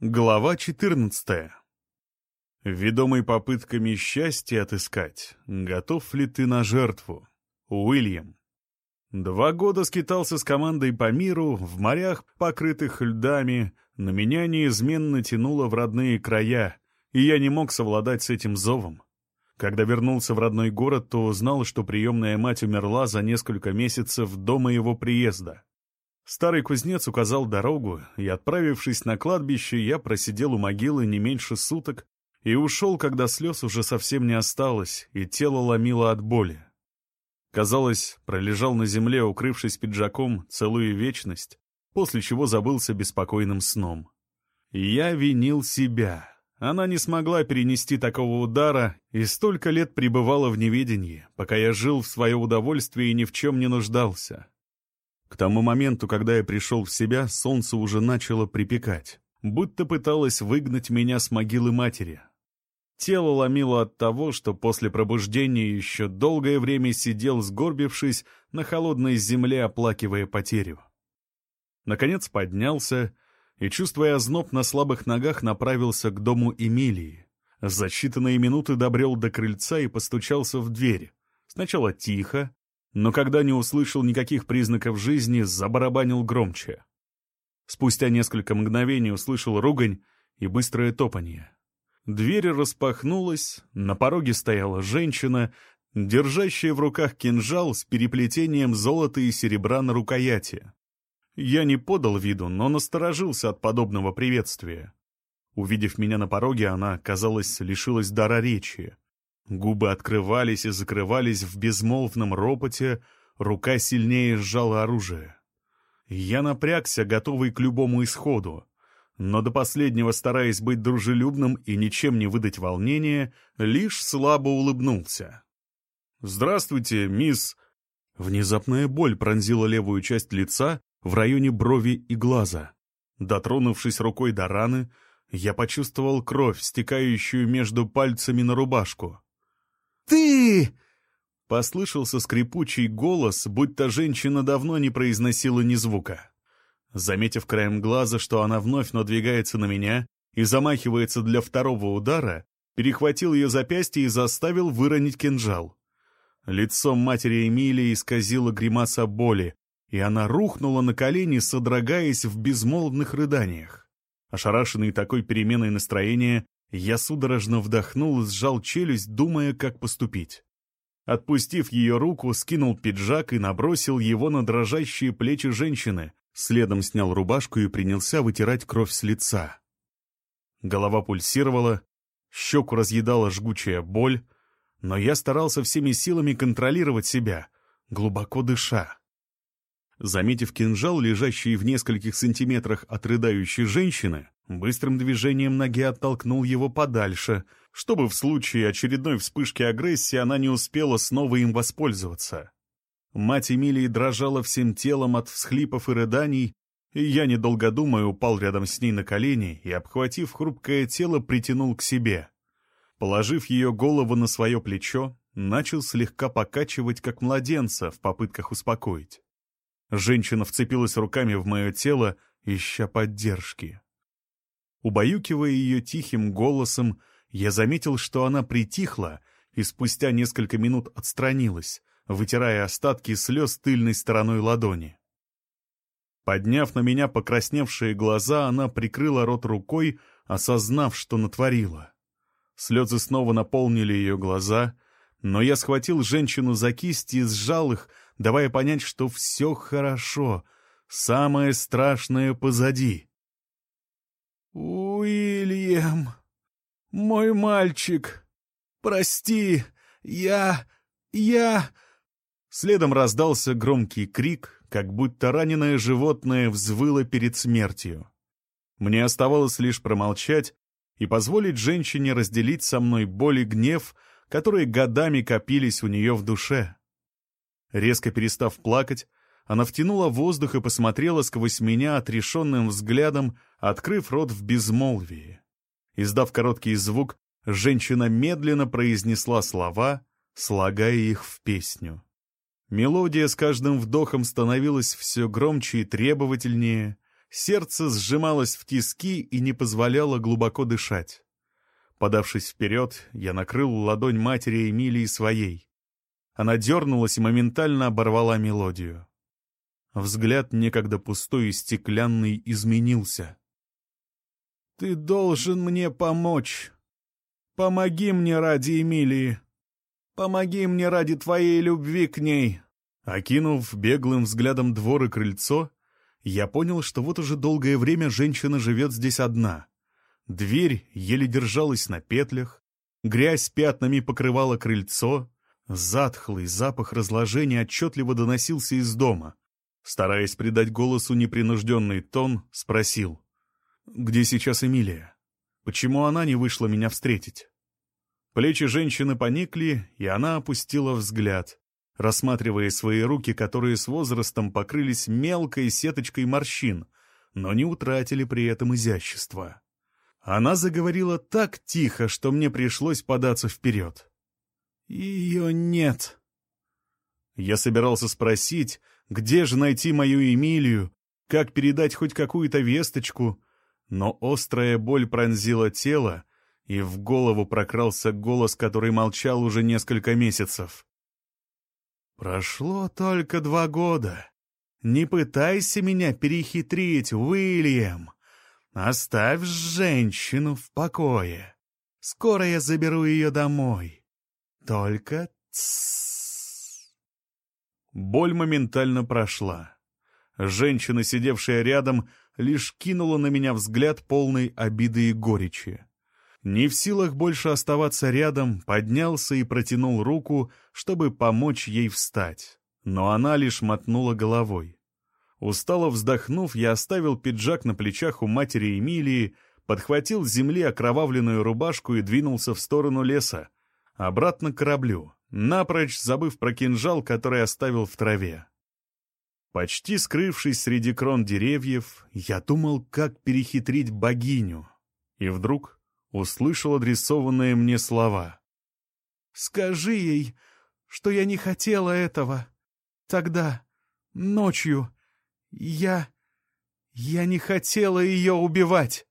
Глава 14. Ведомый попытками счастья отыскать, готов ли ты на жертву? Уильям. Два года скитался с командой по миру, в морях, покрытых льдами, на меня неизменно тянуло в родные края, и я не мог совладать с этим зовом. Когда вернулся в родной город, то узнал, что приемная мать умерла за несколько месяцев до моего приезда. Старый кузнец указал дорогу, и, отправившись на кладбище, я просидел у могилы не меньше суток и ушел, когда слез уже совсем не осталось, и тело ломило от боли. Казалось, пролежал на земле, укрывшись пиджаком, целую вечность, после чего забылся беспокойным сном. Я винил себя. Она не смогла перенести такого удара и столько лет пребывала в неведении, пока я жил в свое удовольствие и ни в чем не нуждался. К тому моменту, когда я пришел в себя, солнце уже начало припекать, будто пыталось выгнать меня с могилы матери. Тело ломило от того, что после пробуждения еще долгое время сидел, сгорбившись, на холодной земле, оплакивая потерю. Наконец поднялся и, чувствуя озноб на слабых ногах, направился к дому Эмилии. За считанные минуты добрел до крыльца и постучался в дверь. Сначала тихо, но когда не услышал никаких признаков жизни, забарабанил громче. Спустя несколько мгновений услышал ругань и быстрое топанье. Дверь распахнулась, на пороге стояла женщина, держащая в руках кинжал с переплетением золота и серебра на рукояти. Я не подал виду, но насторожился от подобного приветствия. Увидев меня на пороге, она, казалось, лишилась дара речи. Губы открывались и закрывались в безмолвном ропоте, рука сильнее сжала оружие. Я напрягся, готовый к любому исходу, но до последнего, стараясь быть дружелюбным и ничем не выдать волнения, лишь слабо улыбнулся. «Здравствуйте, мисс...» Внезапная боль пронзила левую часть лица в районе брови и глаза. Дотронувшись рукой до раны, я почувствовал кровь, стекающую между пальцами на рубашку. «Ты!» Послышался скрипучий голос, будто женщина давно не произносила ни звука. Заметив краем глаза, что она вновь надвигается на меня и замахивается для второго удара, перехватил ее запястье и заставил выронить кинжал. Лицо матери Эмилии исказило гримаса боли, и она рухнула на колени, содрогаясь в безмолвных рыданиях. Ошарашенный такой переменой настроения, я судорожно вдохнул и сжал челюсть, думая, как поступить. Отпустив ее руку, скинул пиджак и набросил его на дрожащие плечи женщины, следом снял рубашку и принялся вытирать кровь с лица. Голова пульсировала, щеку разъедала жгучая боль, но я старался всеми силами контролировать себя, глубоко дыша. Заметив кинжал, лежащий в нескольких сантиметрах от рыдающей женщины, быстрым движением ноги оттолкнул его подальше, чтобы в случае очередной вспышки агрессии она не успела снова им воспользоваться. Мать Эмилии дрожала всем телом от всхлипов и рыданий, и я, недолго думая, упал рядом с ней на колени и, обхватив хрупкое тело, притянул к себе. Положив ее голову на свое плечо, начал слегка покачивать, как младенца, в попытках успокоить. Женщина вцепилась руками в мое тело, ища поддержки. Убаюкивая ее тихим голосом, я заметил, что она притихла и спустя несколько минут отстранилась, вытирая остатки слез тыльной стороной ладони. Подняв на меня покрасневшие глаза, она прикрыла рот рукой, осознав, что натворила. Слезы снова наполнили ее глаза, но я схватил женщину за кисти и сжал их, давая понять, что все хорошо, самое страшное позади. «Уильям, мой мальчик, прости, я... я...» Следом раздался громкий крик, как будто раненое животное взвыло перед смертью. Мне оставалось лишь промолчать и позволить женщине разделить со мной боль и гнев, которые годами копились у нее в душе. Резко перестав плакать, она втянула воздух и посмотрела сквозь меня отрешенным взглядом, открыв рот в безмолвии. Издав короткий звук, женщина медленно произнесла слова, слагая их в песню. Мелодия с каждым вдохом становилась все громче и требовательнее, Сердце сжималось в тиски и не позволяло глубоко дышать. Подавшись вперед, я накрыл ладонь матери Эмилии своей. Она дернулась и моментально оборвала мелодию. Взгляд, некогда пустой и стеклянный, изменился. «Ты должен мне помочь. Помоги мне ради Эмилии. Помоги мне ради твоей любви к ней». Окинув беглым взглядом двор и крыльцо, я понял, что вот уже долгое время женщина живет здесь одна. Дверь еле держалась на петлях, грязь пятнами покрывала крыльцо, затхлый запах разложения отчетливо доносился из дома. Стараясь придать голосу непринужденный тон, спросил, «Где сейчас Эмилия? Почему она не вышла меня встретить?» Плечи женщины поникли, и она опустила взгляд, рассматривая свои руки, которые с возрастом покрылись мелкой сеточкой морщин, но не утратили при этом изящества. Она заговорила так тихо, что мне пришлось податься вперед. «Ее нет». Я собирался спросить, где же найти мою Эмилию? Как передать хоть какую-то весточку? Но острая боль пронзила тело, и в голову прокрался голос, который молчал уже несколько месяцев. «Прошло только два года. Не пытайся меня перехитрить, Уильям. Оставь женщину в покое. Скоро я заберу ее домой. Только тссс. Боль моментально прошла. Женщина, сидевшая рядом, лишь кинула на меня взгляд полный обиды и горечи. Не в силах больше оставаться рядом, поднялся и протянул руку, чтобы помочь ей встать. Но она лишь мотнула головой. Устало вздохнув, я оставил пиджак на плечах у матери Эмилии, подхватил с земли окровавленную рубашку и двинулся в сторону леса, обратно к кораблю напрочь забыв про кинжал, который оставил в траве. Почти скрывшись среди крон деревьев, я думал, как перехитрить богиню, и вдруг услышал адресованные мне слова. «Скажи ей, что я не хотела этого. Тогда, ночью, я... я не хотела ее убивать».